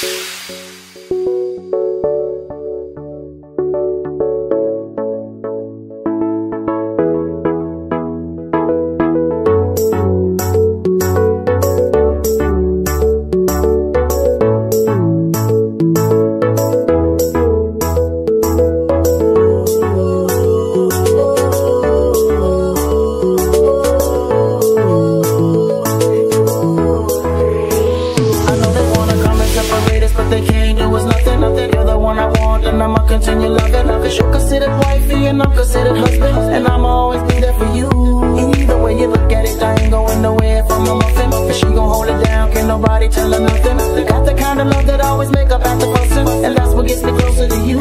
I continue loving. Cause you're considered wifey, and I'm considered husband. And I'ma always be there for you. Either way you look at it, I ain't going nowhere from a muffin. And she gon' hold it down, can't nobody tell her nothing. Got the kind of love that always make up after fussing. And that's what gets me closer to you.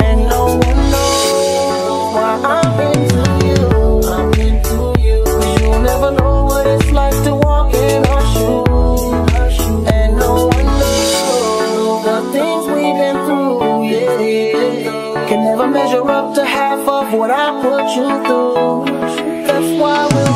measure up to half of what I put you through. That's why we.